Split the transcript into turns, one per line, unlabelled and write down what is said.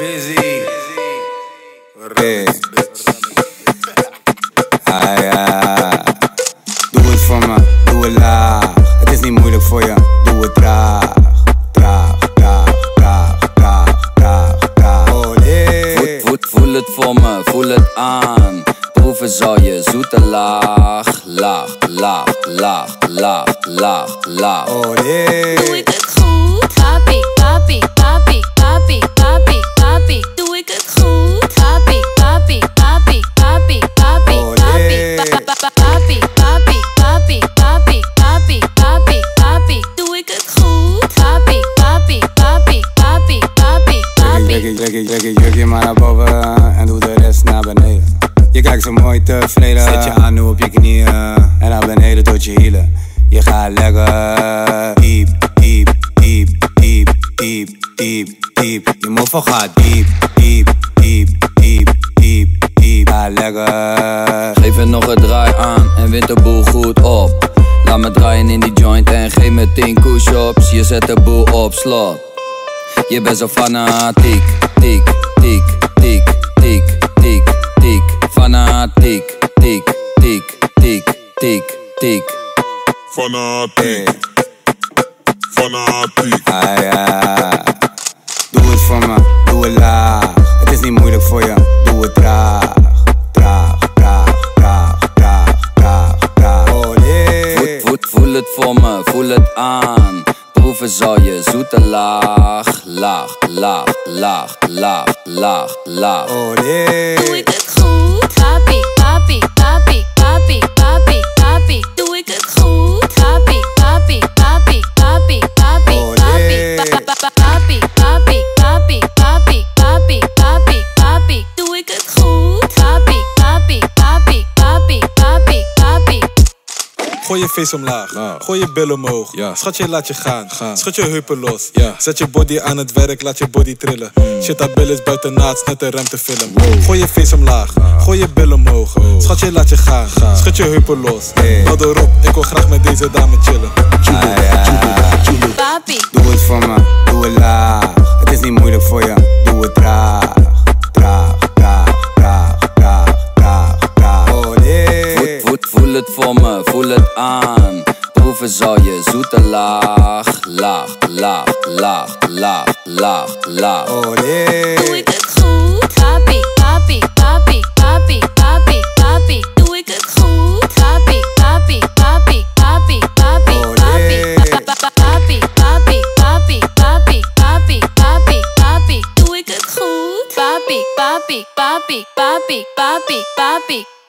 Busy.
Hey. Ah ja. Doe het voor me, doe het laag. Het is niet moeilijk voor je, doe het traag. Traag, traag, traag, traag, traag, traag. Oh.
Voet, voet, voel het voor me, voel het aan. Proeven zal je zoete laag, laag, laag, laag, laag, laag, laag.
Oh.
Doe ik het goed?
Trek je, trek je, jurkje maar naar boven en doe de rest naar beneden. Je kijkt zo mooi tevreden. Zet je aan nu op je knieën en naar beneden tot je hielen. Je gaat lekker diep, diep, diep, diep, diep, diep, diep. Je moffel gaat diep, diep, diep, diep, diep, diep. Ga lekker.
Geef er nog een draai aan en wint de boel goed op. Laat me draaien in die joint en geef me 10 push-ups. Je zet de boel op slot. Je bent zo fanatiek, tiek, tiek, tiek, tiek, tiek, tiek. Fanatiek, tiek, tiek, tiek, tiek, tiek.
Fanatiek. Fanatiek.
Ah ja. Doe het voor me, doe het laag. Het is niet moeilijk voor je, doe het traag. Traag, traag, traag, traag, traag, traag. Oh nee.
Voel het voor me, voel het aan. Proeven zal je zoete laag, laag, laag, laag, laag, laag, laag.
Oh
Gooi je face omlaag, gooi je billen omhoog.
Ja.
Schat je, laat je gaan.
Gaan.
Schud je heupen los.
Ja.
Zet je body aan het werk, laat je body trillen. Shit, dat bil is buiten naad, net een ruimtefilm. Gooi je face omlaag, gooi je billen omhoog. Schat je, laat je gaan. Schud je heupen los.
Hey.
Erop, ik wil graag met deze dame chillen.
Ah ja.
Papi,
Doe het voor me, doe het laag. Het is niet moeilijk voor je, het
voor me, voel het aan. Proeven zal je zoete laag, laag, laag, laag, laag, laag, laag.
Oh nee.
doe ik het goed? Papi, papi, papi, papi, papi, papi. Doe ik het goed? Papi, papi, papi, papi, papi,
Oh,
papi, papi, papi, papi, papi, papi, papi, papi. Doe ik het goed? Papi, papi, papi, papi, papi, papi.